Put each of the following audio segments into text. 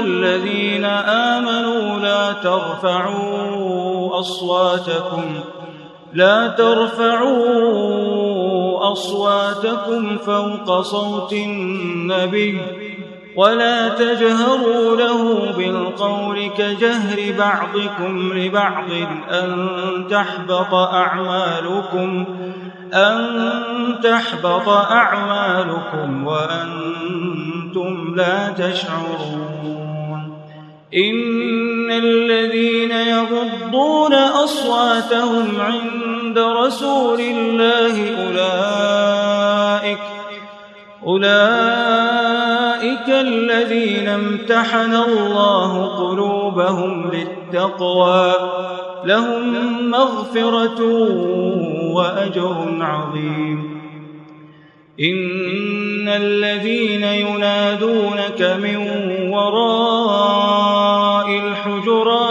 الذين آمنوا لا ترفعوا أصواتكم لا ترفعوا أصواتكم فوق صوت النبي ولا تجهروا له بالقول كجهر بعضكم لبعض أن تحبط أعمالكم أن تحبط أعمالكم وأنتم لا تشعرون. إن الذين يغضون أصواتهم عند رسول الله أولئك أولئك الذين امتحن الله قلوبهم للتقوى لهم مغفرة وأجر عظيم. إن الذين ينادونك من وراء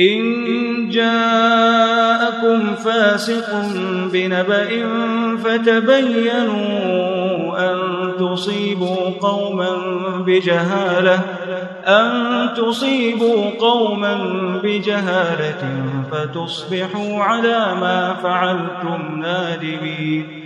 إن جاءكم فاسق بنبأ فتبينوا أن تصيبوا قوما بجهالة أن تصيبوا قوما بجهالة فتصبحوا على ما فعلتم نادمين.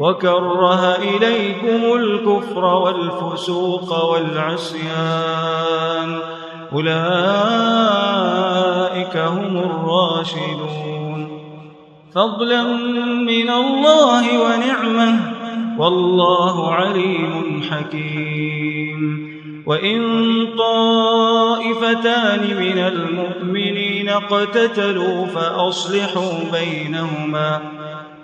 وكره إليكم الكفر والفسوق والعصيان. أولئك هم الراشدون. فضلا من الله ونعمة. والله عليم حكيم. وإن طائفتان من المؤمنين اقتتلوا فأصلحوا بينهما.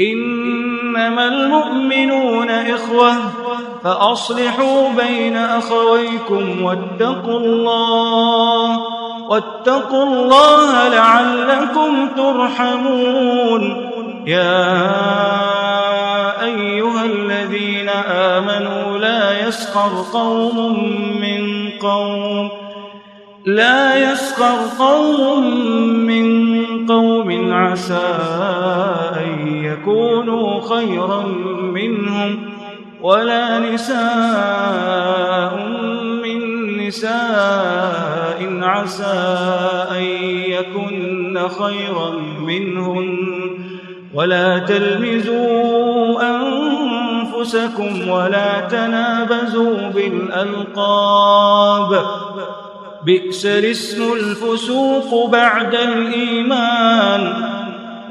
إنما المؤمنون إخوة فأصلحوا بين أخويكم واتقوا الله واتقوا الله لعلكم ترحمون. يا أيها الذين آمنوا لا يسخر قوم من قوم لا يسخر قوم من قوم عسى أن يكونوا خيرا منهم ولا نساء من نساء عسى أن يكن خيرا منهن ولا تلمزوا أنفسكم ولا تنابزوا بالألقاب بئس الاسم الفسوق بعد الإيمان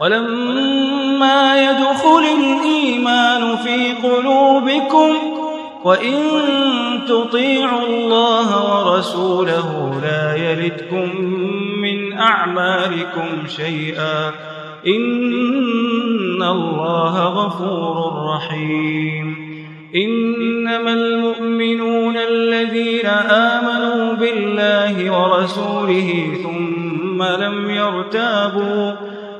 ولما يدخل الإيمان في قلوبكم وإن تطيعوا الله ورسوله لا يلدكم من أعمالكم شيئا إن الله غفور رحيم إنما المؤمنون الذين آمنوا بالله ورسوله ثم لم يرتابوا